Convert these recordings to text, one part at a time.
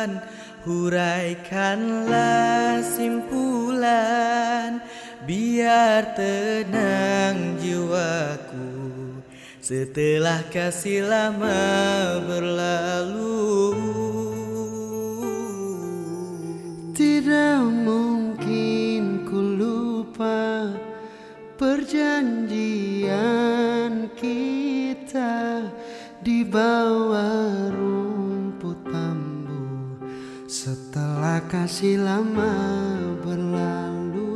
ungkapan Huraikanlah simpulan Biar tenang jiwaku. Setelah kasih lama berlalu Tidak mungkin ku lupa Perjanjian kita Di bawah bambu Setelah kasih lama berlalu.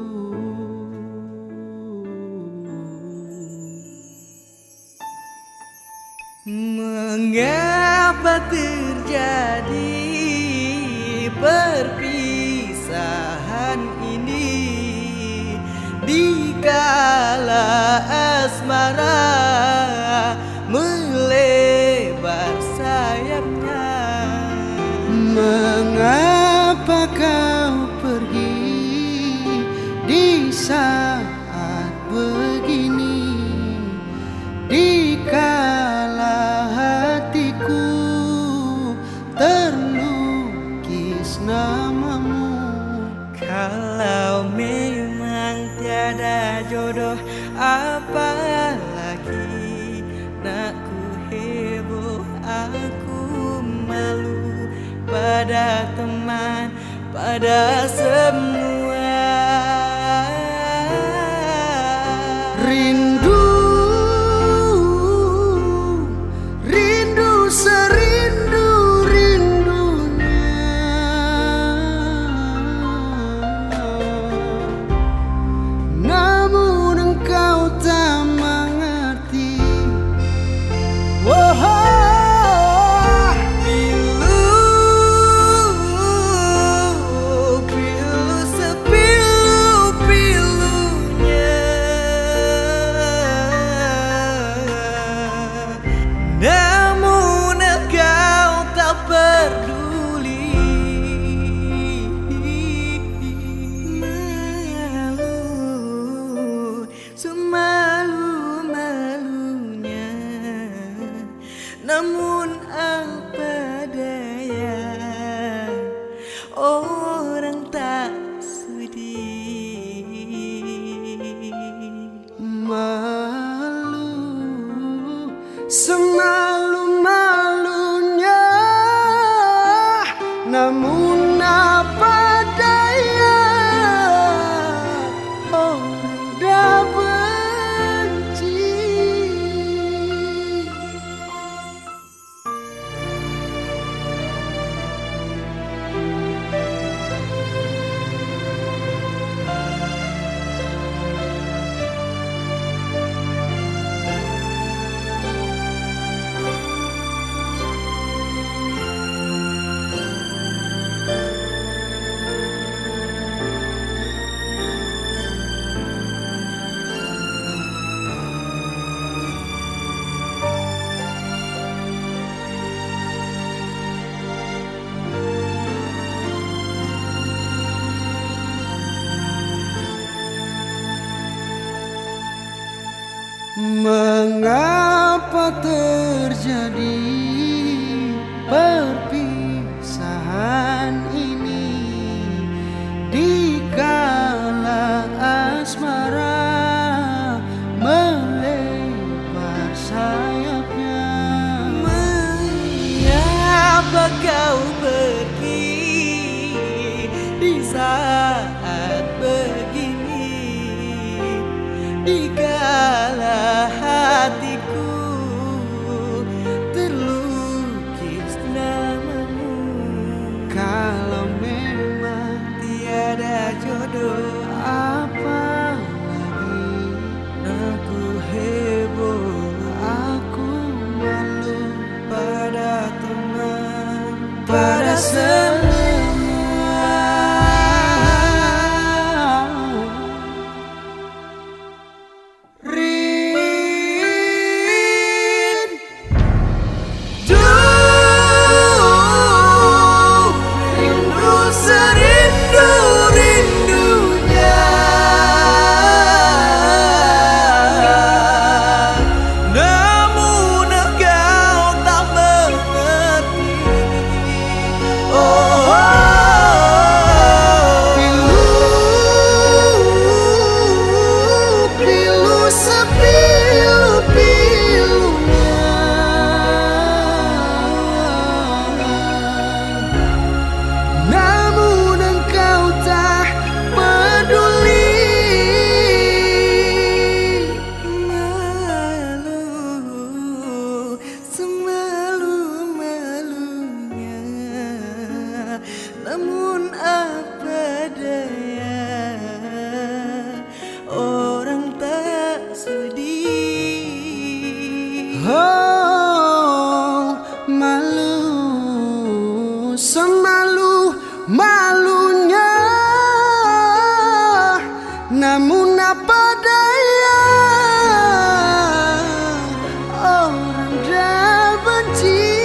Mengapa terjadi perpisahan ini? Dikala asmara namamu. Kalau memang tiada jodoh Apalagi nak ku heboh Aku malu pada teman Pada semua Orang tak sudi malu semalu-malunya namun Mengapa terjadi perpisahan Oh, malu semalu malunya, namun apa daya orang dah benci.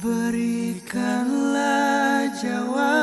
Berikanlah jawab.